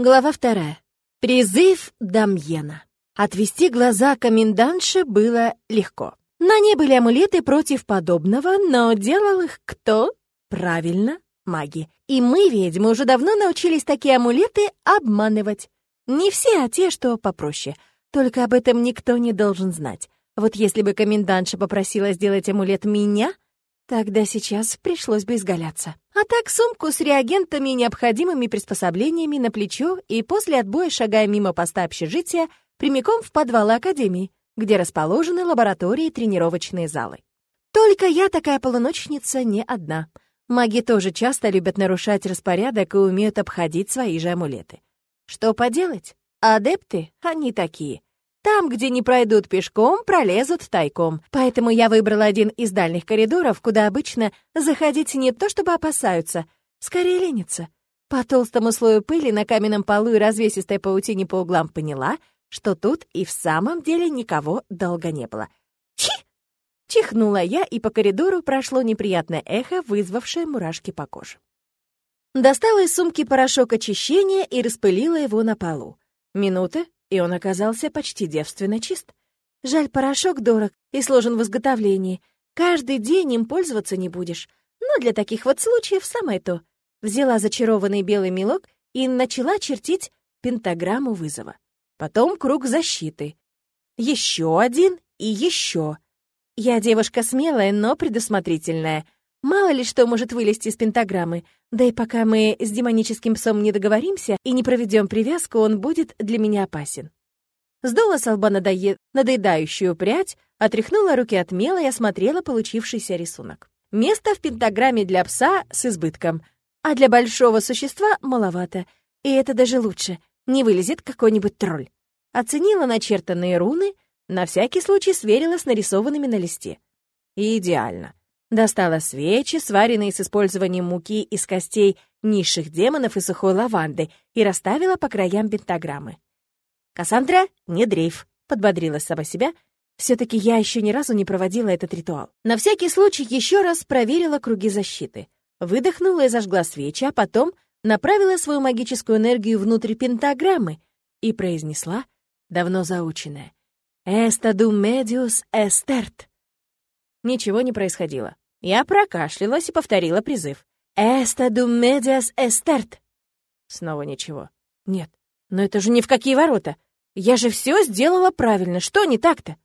Глава вторая. Призыв Дамьена. Отвести глаза комендантши было легко. На ней были амулеты против подобного, но делал их кто? Правильно, маги. И мы, ведьмы, уже давно научились такие амулеты обманывать. Не все, а те, что попроще. Только об этом никто не должен знать. Вот если бы комендантша попросила сделать амулет меня, тогда сейчас пришлось бы изгаляться. А так сумку с реагентами и необходимыми приспособлениями на плечо и после отбоя, шагая мимо поста общежития, прямиком в подвалы Академии, где расположены лаборатории и тренировочные залы. Только я такая полуночница не одна. Маги тоже часто любят нарушать распорядок и умеют обходить свои же амулеты. Что поделать? Адепты, они такие. Там, где не пройдут пешком, пролезут тайком. Поэтому я выбрала один из дальних коридоров, куда обычно заходить не то чтобы опасаются, скорее ленятся. По толстому слою пыли на каменном полу и развесистой паутине по углам поняла, что тут и в самом деле никого долго не было. Чи! Чихнула я, и по коридору прошло неприятное эхо, вызвавшее мурашки по коже. Достала из сумки порошок очищения и распылила его на полу. Минута, и он оказался почти девственно чист. Жаль, порошок дорог и сложен в изготовлении. Каждый день им пользоваться не будешь. Но для таких вот случаев самое то. Взяла зачарованный белый мелок и начала чертить пентаграмму вызова. Потом круг защиты. Еще один и еще. Я девушка смелая, но предусмотрительная. Мало ли что может вылезти из пентаграммы. Да и пока мы с демоническим псом не договоримся и не проведем привязку, он будет для меня опасен. Сдула с лба надое... надоедающую прядь, отряхнула руки от мела и осмотрела получившийся рисунок. Место в пентаграмме для пса с избытком, а для большого существа маловато. И это даже лучше, не вылезет какой-нибудь тролль. Оценила начертанные руны, на всякий случай сверила с нарисованными на листе. Идеально. Достала свечи, сваренные с использованием муки из костей низших демонов и сухой лаванды, и расставила по краям пентаграммы. «Кассандра, не дрейф», — подбодрила сама себя. Все-таки я еще ни разу не проводила этот ритуал. На всякий случай еще раз проверила круги защиты. Выдохнула и зажгла свечи, а потом направила свою магическую энергию внутрь пентаграммы и произнесла, давно заученное, «Эстадум медиус эстерт». Ничего не происходило. Я прокашлялась и повторила призыв. «Эстадум медиас эстерт». Снова ничего. Нет, но это же ни в какие ворота. Я же все сделала правильно. Что не так-то?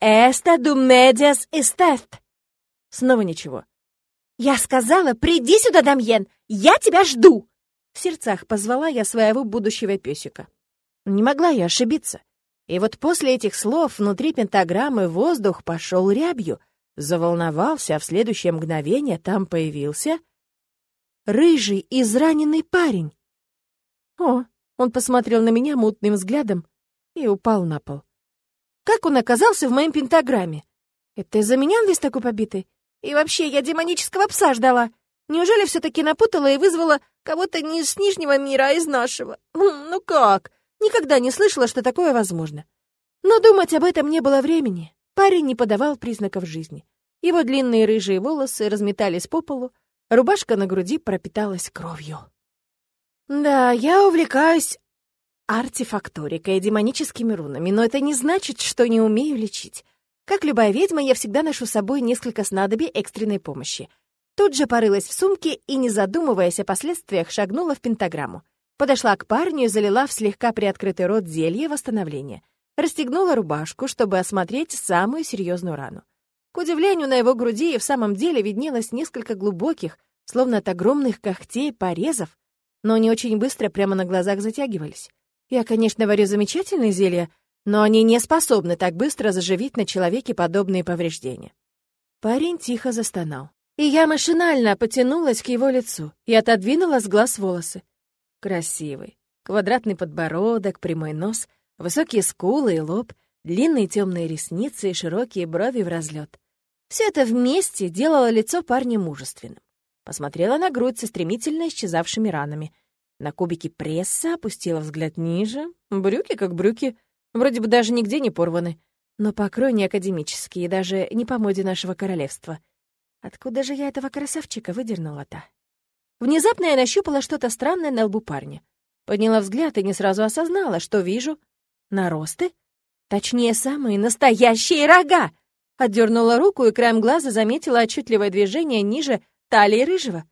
«Эстадум медиас эстерт». Снова ничего. «Я сказала, приди сюда, Дамьен! Я тебя жду!» В сердцах позвала я своего будущего песика. Не могла я ошибиться. И вот после этих слов внутри пентаграммы воздух пошел рябью, заволновался, а в следующее мгновение там появился рыжий, израненный парень. О, он посмотрел на меня мутным взглядом и упал на пол. Как он оказался в моем пентаграмме? Это из-за меня он весь такой побитый? И вообще, я демонического пса ждала. Неужели все-таки напутала и вызвала кого-то не с нижнего мира, а из нашего? Хм, ну как? Никогда не слышала, что такое возможно. Но думать об этом не было времени. Парень не подавал признаков жизни. Его длинные рыжие волосы разметались по полу, рубашка на груди пропиталась кровью. Да, я увлекаюсь артефакторикой и демоническими рунами, но это не значит, что не умею лечить. Как любая ведьма, я всегда ношу с собой несколько снадобий экстренной помощи. Тут же порылась в сумке и, не задумываясь о последствиях, шагнула в пентаграмму. Подошла к парню и залила в слегка приоткрытый рот зелье восстановления — расстегнула рубашку, чтобы осмотреть самую серьезную рану. К удивлению, на его груди и в самом деле виднелось несколько глубоких, словно от огромных когтей, порезов, но они очень быстро прямо на глазах затягивались. Я, конечно, варю замечательные зелья, но они не способны так быстро заживить на человеке подобные повреждения. Парень тихо застонал. И я машинально потянулась к его лицу и отодвинула с глаз волосы. Красивый. Квадратный подбородок, прямой нос — Высокие скулы и лоб, длинные темные ресницы и широкие брови в разлет. Все это вместе делало лицо парня мужественным. Посмотрела на грудь со стремительно исчезавшими ранами. На кубики пресса опустила взгляд ниже. Брюки как брюки. Вроде бы даже нигде не порваны. Но покрой не академический и даже не по моде нашего королевства. Откуда же я этого красавчика выдернула-то? Внезапно я нащупала что-то странное на лбу парня. Подняла взгляд и не сразу осознала, что вижу наросты, точнее, самые настоящие рога. Отдернула руку и краем глаза заметила отчетливое движение ниже талии рыжего.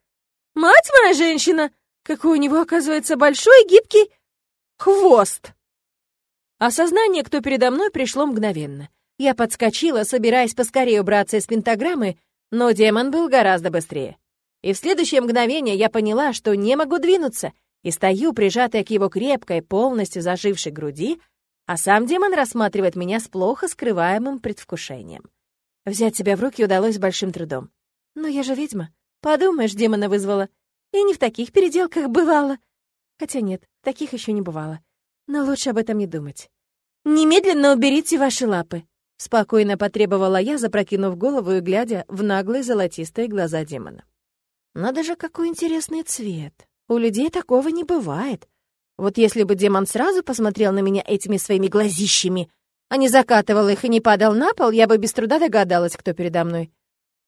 «Мать моя женщина! Какой у него, оказывается, большой гибкий хвост!» Осознание, кто передо мной, пришло мгновенно. Я подскочила, собираясь поскорее убраться из пентаграммы, но демон был гораздо быстрее. И в следующее мгновение я поняла, что не могу двинуться, и стою, прижатая к его крепкой, полностью зажившей груди, а сам демон рассматривает меня с плохо скрываемым предвкушением. Взять себя в руки удалось большим трудом. Но я же ведьма. Подумаешь, демона вызвала. И не в таких переделках бывало. Хотя нет, таких еще не бывало. Но лучше об этом не думать. «Немедленно уберите ваши лапы», — спокойно потребовала я, запрокинув голову и глядя в наглые золотистые глаза демона. «Надо же, какой интересный цвет. У людей такого не бывает. Вот если бы демон сразу посмотрел на меня этими своими глазищами, а не закатывал их и не падал на пол, я бы без труда догадалась, кто передо мной.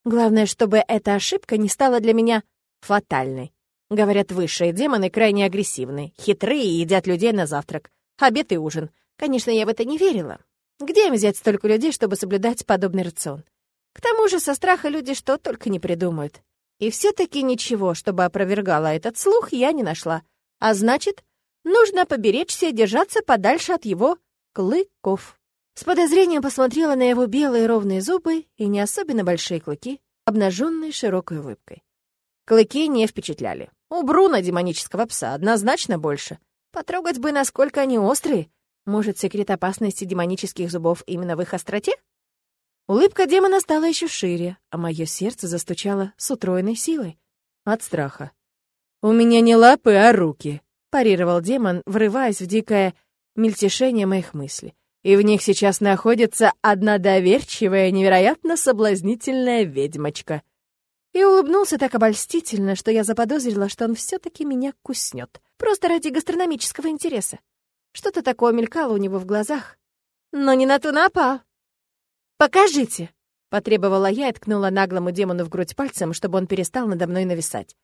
Главное, чтобы эта ошибка не стала для меня фатальной. Говорят, высшие демоны крайне агрессивны, хитрые и едят людей на завтрак. Обед и ужин. Конечно, я в это не верила. Где им взять столько людей, чтобы соблюдать подобный рацион? К тому же со страха люди что только не придумают. И все таки ничего, чтобы опровергало этот слух, я не нашла. А значит, нужно поберечься и держаться подальше от его клыков. С подозрением посмотрела на его белые ровные зубы и не особенно большие клыки, обнаженные широкой улыбкой. Клыки не впечатляли. У Бруна демонического пса однозначно больше. Потрогать бы, насколько они острые. Может, секрет опасности демонических зубов именно в их остроте? Улыбка демона стала еще шире, а мое сердце застучало с утроенной силой. От страха. «У меня не лапы, а руки», — парировал демон, врываясь в дикое мельтешение моих мыслей и в них сейчас находится одна доверчивая, невероятно соблазнительная ведьмочка. И улыбнулся так обольстительно, что я заподозрила, что он все-таки меня куснет, просто ради гастрономического интереса. Что-то такое мелькало у него в глазах. Но не на ту напал. «Покажите!» — потребовала я и ткнула наглому демону в грудь пальцем, чтобы он перестал надо мной нависать.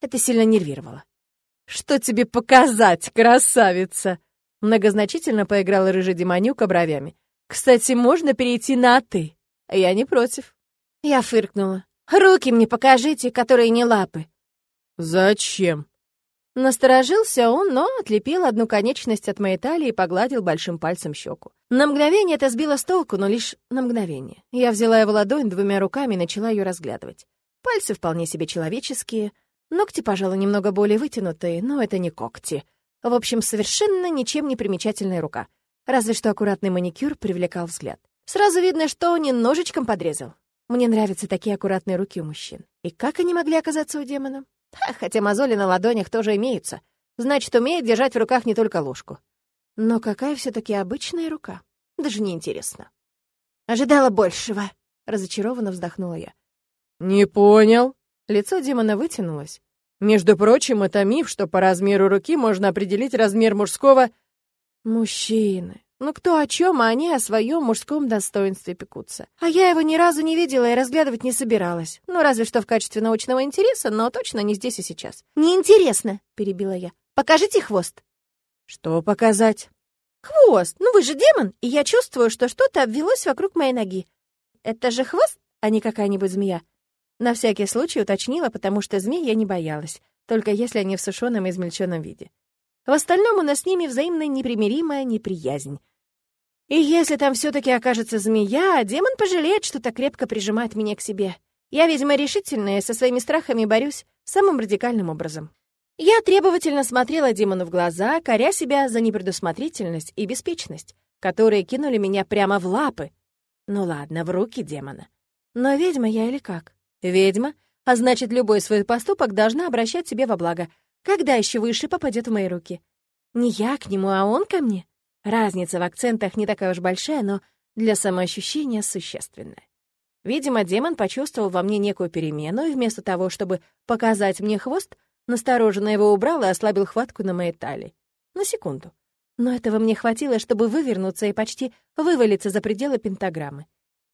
Это сильно нервировало. «Что тебе показать, красавица?» Многозначительно поиграл рыжий демонюка бровями. «Кстати, можно перейти на «ты»?» «Я не против». Я фыркнула. «Руки мне покажите, которые не лапы». «Зачем?» Насторожился он, но отлепил одну конечность от моей талии и погладил большим пальцем щеку. На мгновение это сбило с толку, но лишь на мгновение. Я взяла его ладонь двумя руками и начала ее разглядывать. Пальцы вполне себе человеческие, ногти, пожалуй, немного более вытянутые, но это не когти. В общем, совершенно ничем не примечательная рука. Разве что аккуратный маникюр привлекал взгляд. Сразу видно, что он ножичком подрезал. Мне нравятся такие аккуратные руки у мужчин. И как они могли оказаться у демона? Ха, хотя мозоли на ладонях тоже имеются. Значит, умеет держать в руках не только ложку. Но какая все таки обычная рука? Даже не интересно. Ожидала большего. Разочарованно вздохнула я. «Не понял». Лицо демона вытянулось. Между прочим, это миф, что по размеру руки можно определить размер мужского... Мужчины. Ну кто о чем, а они о своем мужском достоинстве пекутся. А я его ни разу не видела и разглядывать не собиралась. Ну, разве что в качестве научного интереса, но точно не здесь и сейчас. «Неинтересно», — перебила я. «Покажите хвост». «Что показать?» «Хвост! Ну вы же демон, и я чувствую, что что-то обвелось вокруг моей ноги. Это же хвост, а не какая-нибудь змея. На всякий случай уточнила, потому что змей я не боялась, только если они в сушеном и измельченном виде. В остальном у нас с ними взаимная непримиримая неприязнь. И если там все таки окажется змея, демон пожалеет, что так крепко прижимает меня к себе. Я, видимо, решительная, со своими страхами борюсь самым радикальным образом. Я требовательно смотрела демону в глаза, коря себя за непредусмотрительность и беспечность, которые кинули меня прямо в лапы. Ну ладно, в руки демона. Но ведьма я или как? Ведьма, а значит, любой свой поступок должна обращать себе во благо. Когда еще выше попадет в мои руки? Не я к нему, а он ко мне. Разница в акцентах не такая уж большая, но для самоощущения существенная. Видимо, демон почувствовал во мне некую перемену, и вместо того, чтобы показать мне хвост, настороженно его убрал и ослабил хватку на моей талии. На секунду. Но этого мне хватило, чтобы вывернуться и почти вывалиться за пределы пентаграммы.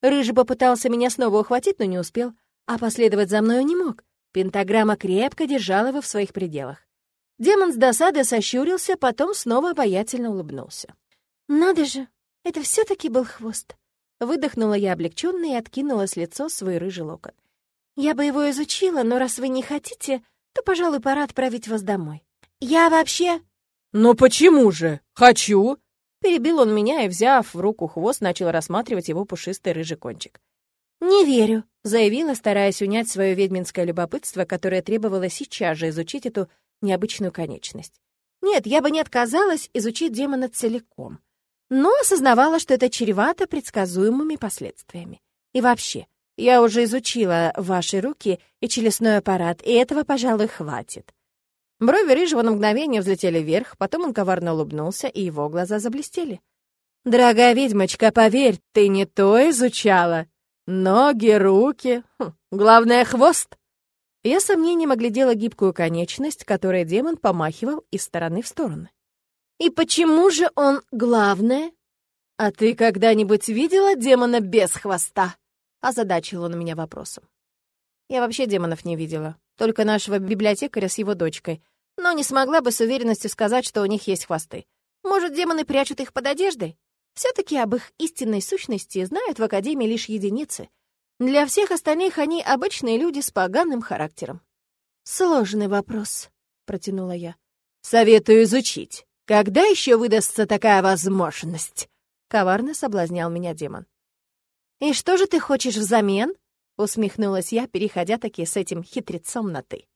Рыжий попытался меня снова ухватить, но не успел — а последовать за мною не мог. Пентаграмма крепко держала его в своих пределах. Демон с досады сощурился, потом снова обаятельно улыбнулся. «Надо же, это все таки был хвост!» Выдохнула я облегченно и откинула с лицо свой рыжий локон. «Я бы его изучила, но раз вы не хотите, то, пожалуй, пора отправить вас домой. Я вообще...» «Но почему же? Хочу!» Перебил он меня и, взяв в руку хвост, начал рассматривать его пушистый рыжий кончик. «Не верю», — заявила, стараясь унять свое ведьминское любопытство, которое требовало сейчас же изучить эту необычную конечность. Нет, я бы не отказалась изучить демона целиком, но осознавала, что это чревато предсказуемыми последствиями. И вообще, я уже изучила ваши руки и челюстной аппарат, и этого, пожалуй, хватит. Брови рыжего на мгновение взлетели вверх, потом он коварно улыбнулся, и его глаза заблестели. «Дорогая ведьмочка, поверь, ты не то изучала. Ноги, руки, хм, главное — хвост». Я с сомнением оглядела гибкую конечность, которой демон помахивал из стороны в сторону. «И почему же он главное?» «А ты когда-нибудь видела демона без хвоста?» — озадачил он меня вопросом. Я вообще демонов не видела, только нашего библиотекаря с его дочкой, но не смогла бы с уверенностью сказать, что у них есть хвосты. Может, демоны прячут их под одеждой? Все-таки об их истинной сущности знают в Академии лишь единицы. Для всех остальных они обычные люди с поганым характером. «Сложный вопрос», — протянула я. «Советую изучить. Когда еще выдастся такая возможность?» Коварно соблазнял меня демон. «И что же ты хочешь взамен?» — усмехнулась я, переходя таки с этим хитрецом на «ты».